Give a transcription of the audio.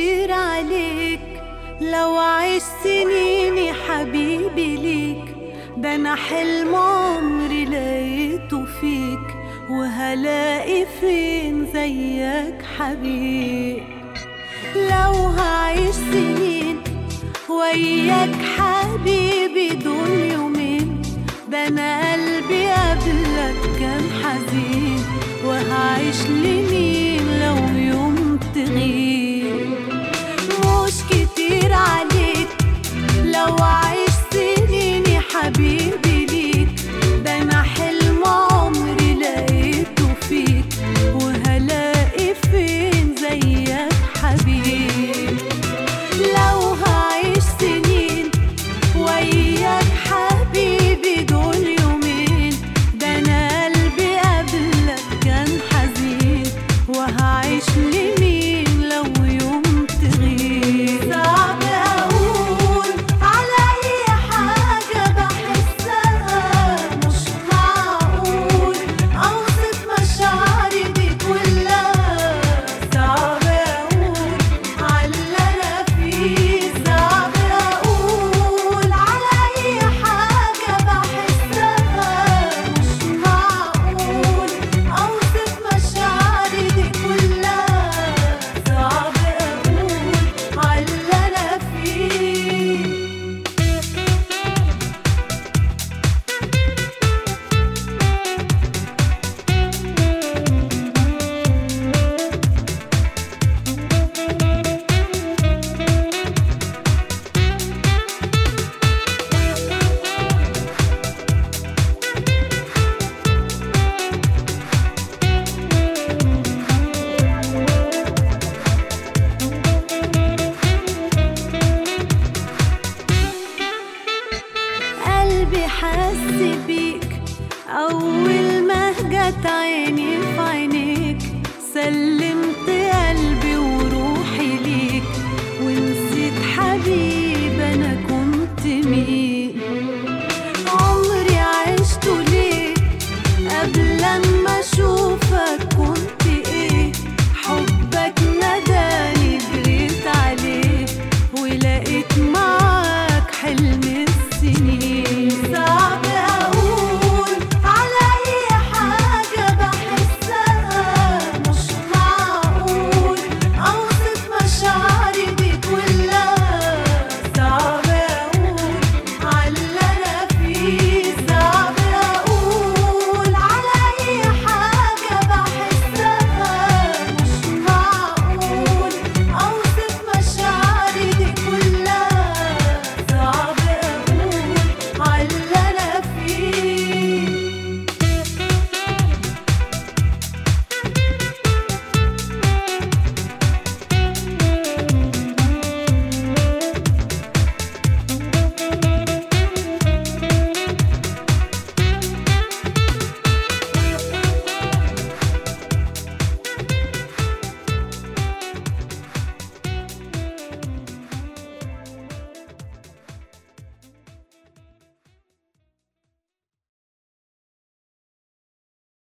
كتير عليك. لو عشت سنيني حبيبي ليك ده أنا حلم عمري لقيته فيك. وهلاقي فين زيك حبيب؟ لو هعيش سنين وياك حبيبي دول يومين ده أنا قلبي قبلك كان حزين. وهعيش ليه؟